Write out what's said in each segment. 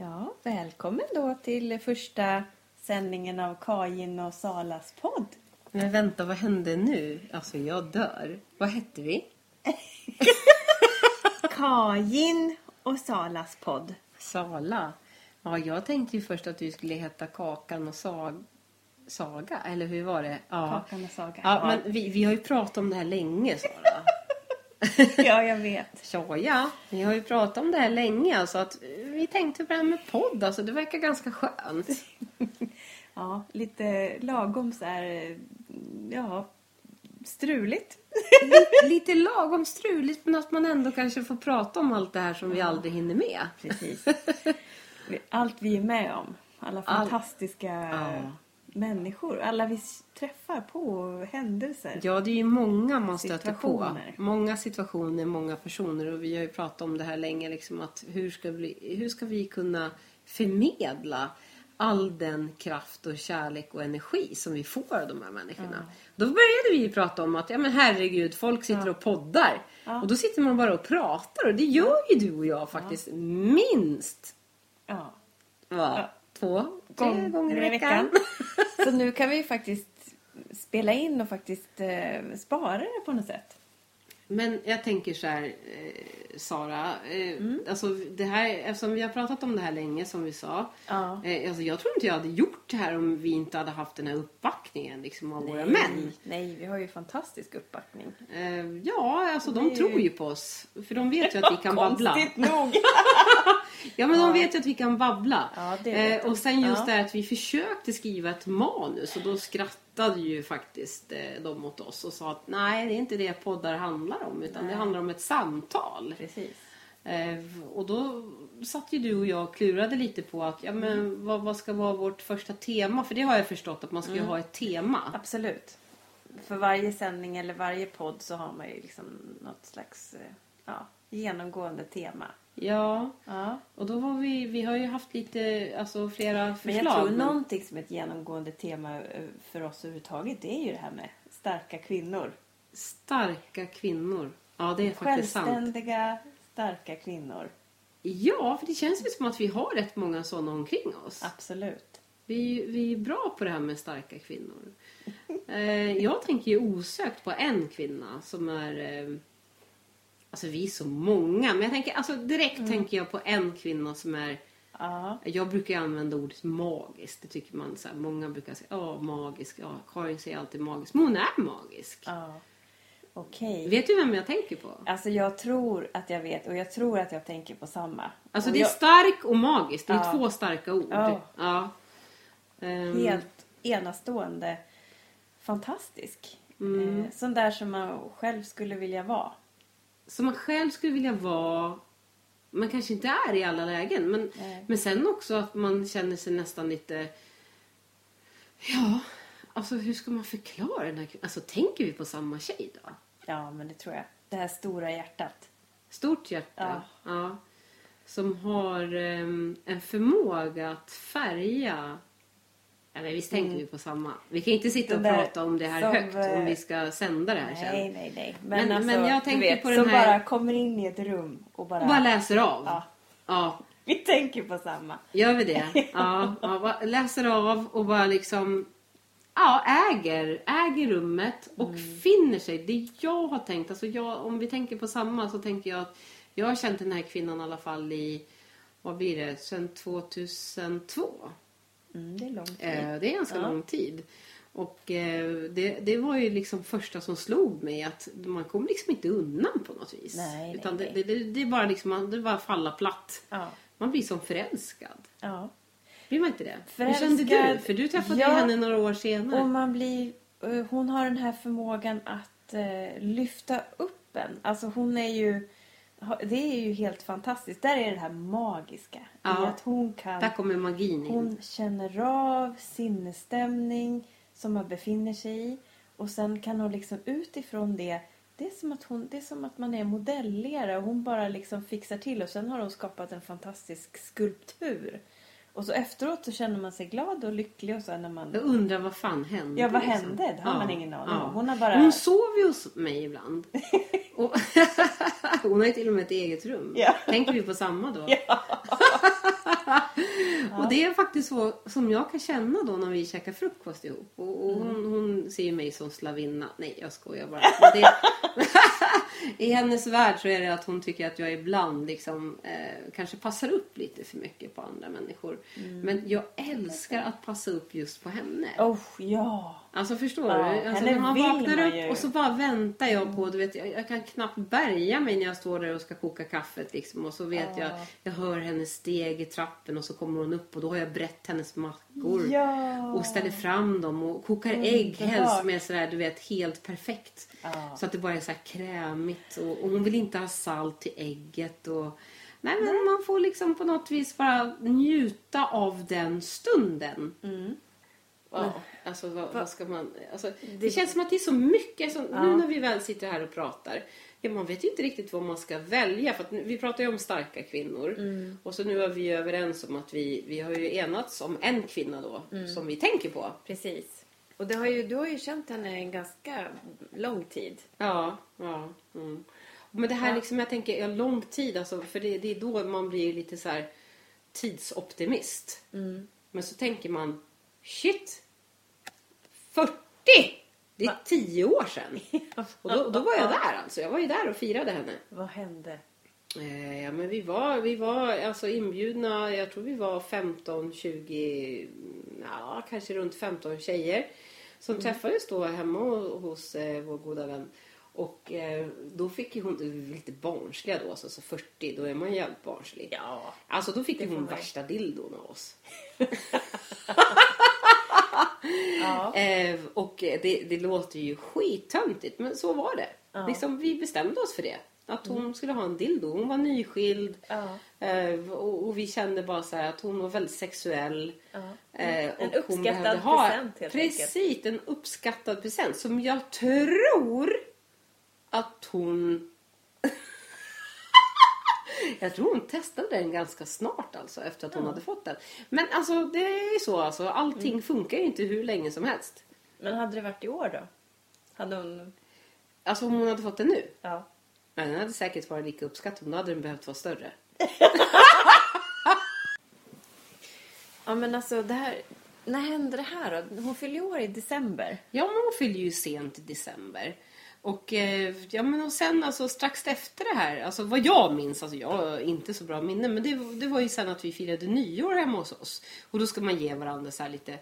Ja, välkommen då till första sändningen av Kajin och Salas podd. Men vänta, vad hände nu? Alltså, jag dör. Vad hette vi? Kajin och Salas podd. Sala. Ja, jag tänkte ju först att vi skulle heta Kakan och Sag... Saga, eller hur var det? Ja, Kakan och Saga. ja men vi, vi har ju pratat om det här länge, Sara. ja, jag vet. Ja, ja. Vi har ju pratat om det här länge, alltså att vi tänkte på det här med podd, alltså det verkar ganska skönt. Ja, lite lagom så här, ja, struligt. Lite lagom struligt, men att man ändå kanske får prata om allt det här som vi aldrig hinner med. Precis. Allt vi är med om. Alla All- fantastiska Ja. Människor. Alla vi träffar på händelser. Ja, det är ju många man stöter på. Många situationer, många personer. Och vi har ju pratat om det här länge. Liksom, att hur, ska vi, hur ska vi kunna förmedla all den kraft och kärlek och energi som vi får av de här människorna. Då började vi ju prata om att ja, men herregud, folk sitter och poddar. Och då sitter man bara och pratar. Och det gör ju du och jag faktiskt minst Ja. va? två, tre Gång- gånger i veckan. Så nu kan vi ju faktiskt spela in och faktiskt eh, spara det på något sätt. Men jag tänker så här, eh, Sara. Eh, Mm. alltså det här, eftersom vi har pratat om det här länge som vi sa. Ja. Eh, alltså jag tror inte jag hade gjort det här om vi inte hade haft den här uppbackningen liksom, av våra män. Nej, vi har ju fantastisk uppbackning. Eh, ja, alltså de ju- tror ju på oss. För de vet ju att vi kan babbla. Konstigt nog. Ja, men de vet ju att vi kan babbla. Ja, eh, och sen just Ja. det här att vi försökte skriva ett manus och då skrattade ju faktiskt eh, de åt oss och sa att nej, det är inte det poddar handlar om utan det handlar om ett samtal. Precis. Eh, och då satt ju du och jag och klurade lite på att ja, men Mm. vad, vad ska vara vårt första tema? För det har jag förstått att man ska ju ha ett tema. Absolut. För varje sändning eller varje podd så har man ju liksom något slags eh, ja, genomgående tema. Ja, Ja. och då har vi, vi har ju haft lite, alltså flera Men förslag. jag tror men- någonting som är ett genomgående tema eh, för oss överhuvudtaget det är ju det här med starka kvinnor. Starka kvinnor. Ja, det är faktiskt sant. Självständiga, starka kvinnor. Ja, för det känns ju som att vi har rätt många sådana omkring oss. Absolut. Vi, vi är bra på det här med starka kvinnor. Eh, jag tänker ju osökt på en kvinna som är... Alltså vi är så många, men jag tänker, alltså direkt tänker jag på en kvinna som är... Ja. Jag brukar använda ordet magiskt. Det tycker man så här, många brukar säga, ja magisk, ja Karin säger alltid magisk. Men hon är magisk. ja. Okej. Vet du vem jag tänker på? Alltså jag tror att jag vet och jag tror att jag tänker på samma. Alltså Och det är jag, stark och magisk. Det är Ja. två starka ord. Ja. Ja. Ehm, helt enastående. Fantastisk. Mm. Eh, sån där som man själv skulle vilja vara. Som man själv skulle vilja vara. Man kanske inte är i alla lägen. Men, Nej. men sen också att man känner sig nästan lite... Ja, alltså hur ska man förklara den här Alltså tänker vi på samma tjej då? Ja, men det tror jag. Det här stora hjärtat. Stort hjärta. Ja. Ja. Som har ehm, en förmåga att färga... Eller visst tänker vi på samma. Vi kan inte sitta och Mm. Där prata om det här som, högt om eh, vi ska sända det här sen. Nej, nej, nej. Men- Men, alltså, men jag tänker vet, på den som här- bara kommer in i ett rum och bara... Och bara läser av. Ja. ja. Vi tänker på samma. Gör vi det? Ja, ja läser av och bara liksom ja, äger, äger rummet och Mm. finner sig. Det jag har tänkt, alltså jag, om vi tänker på samma så tänker jag att jag har känt den här kvinnan i alla fall i, vad blir det, sedan 2002. Mm, det är lång tid. Eh, det är ganska Ja. lång tid. Och eh, det, det var ju liksom första som slog mig att man kommer liksom inte undan på något vis. Nej, nej, Utan nej. Det, det, det är bara liksom, det är bara falla platt. Ja. Man blir som förälskad. ja. Blir man inte det? Förälskad, Hur kände du? För du träffade ja. henne några år senare. Och man blir... eh, Hon har den här förmågan att eh, lyfta upp en. Alltså hon är ju... Det är ju helt fantastiskt. Där är det här magiska. I Ja. att hon kan... Där kommer magin in. Hon känner av sinnesstämning som man befinner sig i. Och sen kan hon liksom utifrån det det är, som att hon, det är som att man är modelljare och hon bara liksom fixar till och sen har hon skapat en fantastisk skulptur. Och så efteråt så känner man sig glad och lycklig och så när man... Jag undrar vad fan hände? Ja, vad liksom. hände? Det har man ingen aning om. Hon har bara- Hon sov ju hos mig ibland. och hon har ju till och med ett eget rum. Ja. Tänker vi på samma då? Ja. Och det är faktiskt så som jag kan känna då när vi käkar frukost ihop. Och, och hon, hon ser ju mig som slavinna. Nej, jag skojar bara. Men Det, I hennes värld så är det att hon tycker att jag ibland liksom, eh, kanske passar upp lite för mycket på andra människor. Men jag älskar att passa upp just på henne. Oh, ja. Alltså förstår Ja, du? Alltså, när man vaknar man upp ju. och så bara väntar jag på, du vet, jag, jag kan knappt bärga mig när jag står där och ska koka kaffet liksom. Och så vet jag, jag hör hennes steg i trappen och så kommer hon upp och då har jag brett hennes mackor. Ja. Och ställer fram dem och kokar ägg Underbart. helst med sådär, du vet, helt perfekt. Ja. Så att det bara är så här krämigt och, och hon vill inte ha salt i ägget och Nej men man får liksom på något vis bara njuta av den stunden. Ja, alltså vad, vad ska man... Alltså, det, känns som att det är så mycket. Så, Nu när vi väl sitter här och pratar. Ja, man vet ju inte riktigt vad man ska välja. För vi pratar ju om starka kvinnor. Och så nu är vi överens om att vi, vi har ju enats om en kvinna då. Som vi tänker på. Precis. Och det har ju, du har ju känt henne en ganska lång tid. Ja, ja. Mm. Men det här liksom, jag tänker, ja, lång tid alltså. För det, det är då man blir lite så här tidsoptimist. Men så tänker man, shit! 40! Det är tio år sedan. Och då, då var jag där alltså. Jag var ju där och firade henne. Vad hände? Eh, ja, men vi var, vi var alltså inbjudna, jag tror vi var 15, 20, ja kanske runt 15 tjejer. Som träffades då hemma ho- hos eh, vår goda vän. Och eh, då fick ju hon, lite barnsliga då, alltså, så 40, då är man jävligt barnslig. Ja. Alltså då fick ju hon värsta dildon av oss. Ja. Eh, och det, det låter ju skittöntigt men så var det. Ja. Liksom, vi bestämde oss för det. Att hon skulle ha en dildo. Hon var nyskild. Eh, och, och vi kände bara så att hon var väldigt sexuell. Ja. Eh, En uppskattad ha, present, helt Precis, en uppskattad present. Som jag tror att hon... jag tror hon testade den ganska snart alltså efter att hon hade fått den. Men alltså det är ju så alltså. Allting Mm. funkar ju inte hur länge som helst. Men hade det varit i år då? Hade hon... Alltså om hon hade fått den nu. Ja. Ja, den hade säkert varit lika uppskattad. men Då hade den behövt vara större. Ja men alltså det här... När hände det här då? Hon fyllde år i december. Ja, men hon fyllde ju sent i december. Och, eh, ja, men och sen alltså, strax efter det här, alltså vad jag minns, alltså jag har inte så bra minne, men det, det var ju sen att vi firade nyår hemma hos oss. Och då ska man ge varandra så här lite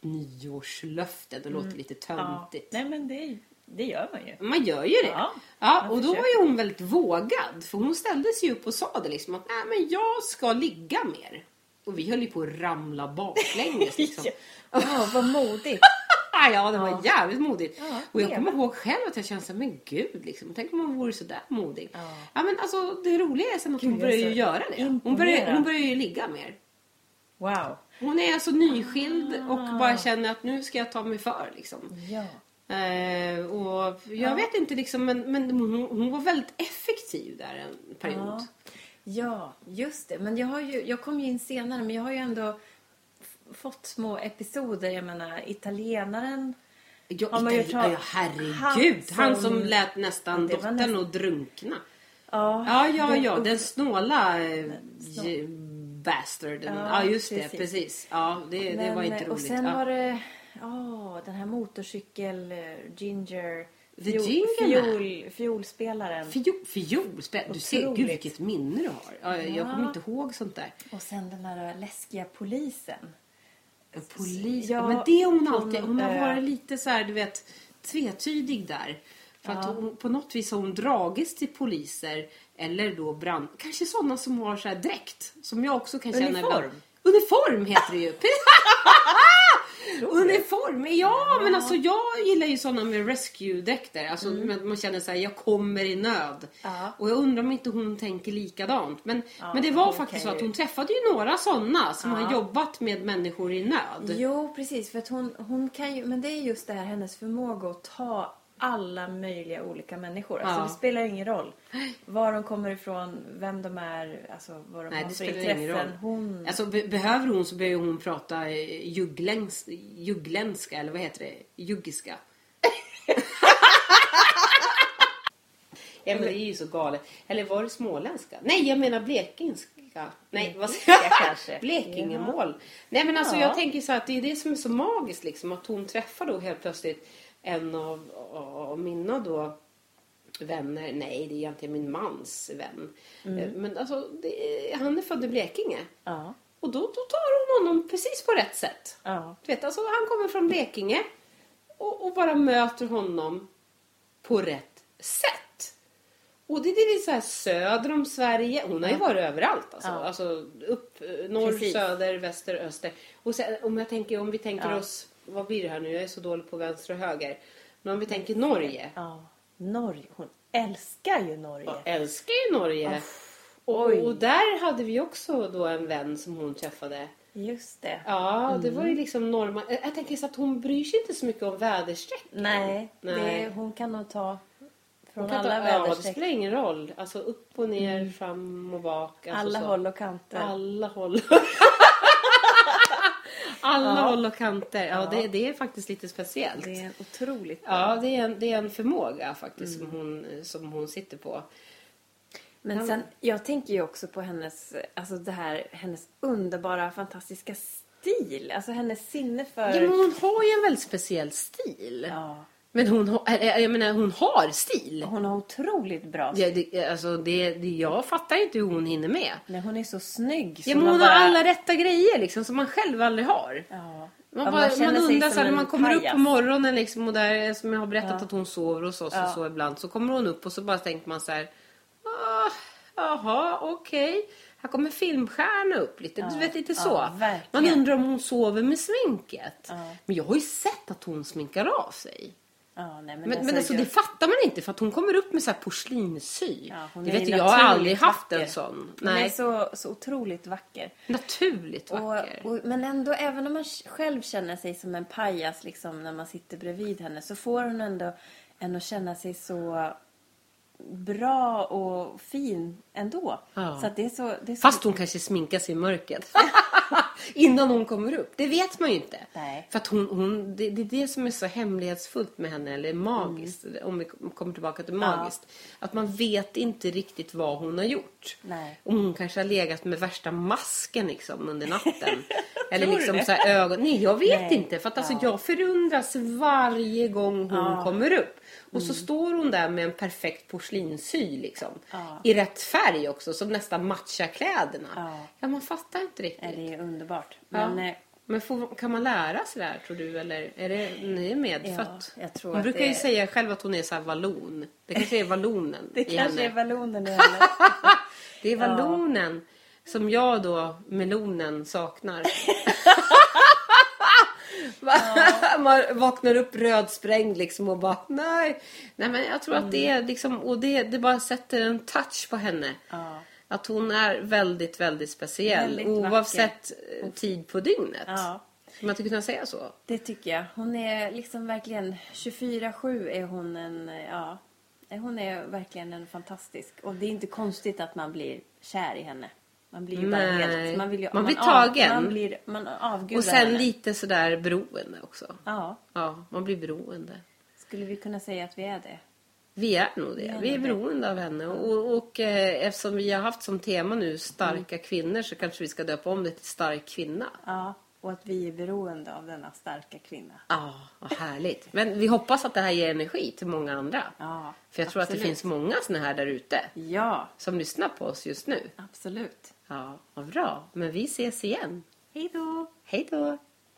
nyårslöften, det låter lite töntigt. Nej men det, det gör man ju. Man gör ju det. Ja, Ja, och då var försöker. ju hon väldigt vågad. För hon ställde sig upp och sa det liksom att Nej, men jag ska ligga mer. Och vi höll ju på att ramla baklänges liksom. Ja, vad modigt. Ah, ja, det var Ja. jävligt modigt. Ja, och jag kommer ihåg själv att jag kände så här, men gud, liksom, tänk om man vore så där modig. Ja. men alltså det roliga är sen att Gud, hon börjar ju göra det. Hon börjar, imponerad. hon börjar ju ligga mer. Wow. Hon är alltså nyskild Ah. och bara känner att nu ska jag ta mig för liksom. Ja. Eh, och jag vet inte liksom, men, men hon, hon var väldigt effektiv där en period. Ja. ja, just det. Men jag, har ju, jag kom ju in senare, men jag har ju ändå fått små episoder. Jag menar, italienaren. Ja, Har man ju ja, herregud, han han som, som- lät nästan dottern näst- att drunkna. Ja, Ja, ja, den- ja, den snåla eh, snå- bastarden. Ja, Ja, just det, precis. precis. Ja, det, det Men, var inte eh, roligt. Och sen ja. var det ja, den här motorcykel eh, Ginger. The fiol- fiol, fiolspelaren. Fiol, fiolspel. Du ser, gud vilket minne du har. Ja, Jag Ja. kommer inte ihåg sånt där. Och sen den där läskiga polisen. Polis. Ja, men det har hon alltid. Hon har varit lite så här, du vet, tvetydig där. För att hon, på något vis har hon dragits till poliser eller då brand... Kanske sådana som har så här dräkt. Som jag också kan känna Uniform. ibland. Uniform heter det ju. Uniform, ja, men alltså jag gillar ju sådana med rescue-dräkter. Alltså att man känner så här, jag kommer i nöd. Ja. Och jag undrar om inte hon tänker likadant. Men, men det var hon faktiskt så att hon träffade ju några sådana som Ja. har jobbat med människor i nöd. Jo, precis. För att hon, hon kan ju, men det är just det här hennes förmåga att ta alla möjliga olika människor. Alltså Ja. det spelar ingen roll var de kommer ifrån, vem de är, alltså vad de Nej, har det för spelar intressen. ingen roll. Hon... Alltså, be- behöver hon så behöver hon prata eh, juggläns, juggländska, eller vad heter det? Juggiska. ja, men det är ju så galet. Eller var det småländska? Nej, jag menar blekingska. Nej, vad säger jag? kanske. Blekingemål. Nej men alltså Ja. jag tänker så att det är det som är så magiskt liksom. Att hon träffar då helt plötsligt en av, av mina då vänner. Nej, det är egentligen min mans vän. Mm. Eh, Men alltså, det han är född i Blekinge. Ja. Och då, då tar hon honom precis på rätt sätt. Ja. Du vet, alltså han kommer från Blekinge och, och bara möter honom på rätt sätt. Och det, det är så här söder om Sverige. Hon har ju varit överallt. Alltså, Ja. alltså upp, norr, Precis. söder, väster, öster. Och sen, om, jag tänker, om vi tänker oss, vad blir det här nu? Jag är så dålig på vänster och höger. Men om vi tänker Norge. ja. Norge. Hon älskar ju Norge. Jag älskar ju Norge. Och, och där hade vi också då en vän som hon träffade. Just det. Ja, det var ju Mm. liksom norma. Jag tänker så att hon bryr sig inte så mycket om väderstreck. Nej, Nej. Det, hon kan nog ta från alla ta, ja, det väderstreck. spelar ingen roll. Alltså upp och ner, fram och bak. Alltså alla så. håll och kanter. Alla håll. alla Ja. håll och kanter. Ja, Ja. Det, det är faktiskt lite speciellt. Det är otroligt bra. Ja, det är, en, det är en förmåga faktiskt Mm. som, hon, som hon sitter på. Men sen, jag tänker ju också på hennes, alltså det här, hennes underbara, fantastiska stil. Alltså hennes sinne för... Ja, men hon har ju en väldigt speciell stil. Ja. Men hon har, jag menar, hon har stil. Hon har otroligt bra stil. Ja, det, alltså det, det, jag fattar inte hur hon hinner med. Nej, hon är så snygg. så Ja, men man hon bara- har alla rätta grejer liksom som man själv aldrig har. Ja. Man, bara, man sig undrar så när man kommer upp pajas. på morgonen liksom, och där, som jag har berättat Ja. att hon sover hos oss Ja. och så ibland. Så kommer hon upp och så bara tänker man så här. "Ah, Jaha, okej. Här kommer filmstjärna upp lite. Du Ja. vet lite så. man verkligen. undrar om hon sover med sminket. Men jag har ju sett att hon sminkar av sig. Ja, nej, men, Men, men alltså det fattar man inte för att hon kommer upp med så här porslinssy. Ja, det vet jag, jag har aldrig haft en vacker. sån. Hon är Nej, så, så otroligt vacker. naturligt vacker. Och, och, men ändå, även om man själv känner sig som en pajas liksom, när man sitter bredvid henne så får hon ändå en att känna sig så bra och fin ändå. Ja. Så det är så... Det är så Fast hon kanske sminkar sig i mörkret. Innan hon kommer upp. Det vet man ju inte. Nej. För att hon, hon, det, det är det som är så hemlighetsfullt med henne. Eller magiskt. Mm. Om vi kommer tillbaka till magiskt. Att man vet inte riktigt vad hon har gjort. Nej. Hon kanske har legat med värsta masken liksom under natten. Eller liksom så ögon. Nej jag vet Nej. inte. För att alltså Ja. jag förundras varje gång hon Ja. Mm. kommer upp. Och så står hon där med en perfekt porslinssy liksom. Ja. I rätt färg också. Som nästan matchar kläderna. Ja. Ja, man fattar inte riktigt. Nej, det är underbart. Ja. Men, eh, Men får, kan man lära sig det här tror du? Eller är det ni är medfött? Ja, jag tror hon brukar det ju säga själv att hon är så här vallon. Det kanske är vallonen det kanske henne. är ballonen i henne. Det är vallonen som jag då, melonen, saknar. Man vaknar upp rödsprängd liksom och bara nej. Nej men jag tror att det är liksom, och det, det bara sätter en touch på henne. Ja. Att hon är väldigt, väldigt speciell. Väldigt oavsett eh, tid på dygnet. Ja. Ska man inte kunna säga så? Det tycker jag. Hon är liksom verkligen 24-7 är hon en, ja. Hon är verkligen en fantastisk. Och det är inte konstigt att man blir kär i henne. Man blir ju bara Nej. helt... Man, vill ju, Man blir av- tagen. Man, blir, man avgudar Och sen henne. lite sådär beroende också. Ja. Ja, man blir beroende. Skulle vi kunna säga att vi är det? Vi är nog det. Vi är Vi är nog det. beroende av henne. Och, och eh, eftersom vi har haft som tema nu starka kvinnor så kanske vi ska döpa om det till stark kvinna. Ja. Och att vi är beroende av denna starka kvinna. Ja, vad härligt. Men vi hoppas att det här ger energi till många andra. Ja, För jag tror att det absolut. finns många såna här där ute Ja, som lyssnar på oss just nu. absolut. Ja, vad bra. Men vi ses igen. Hej då! Hej då!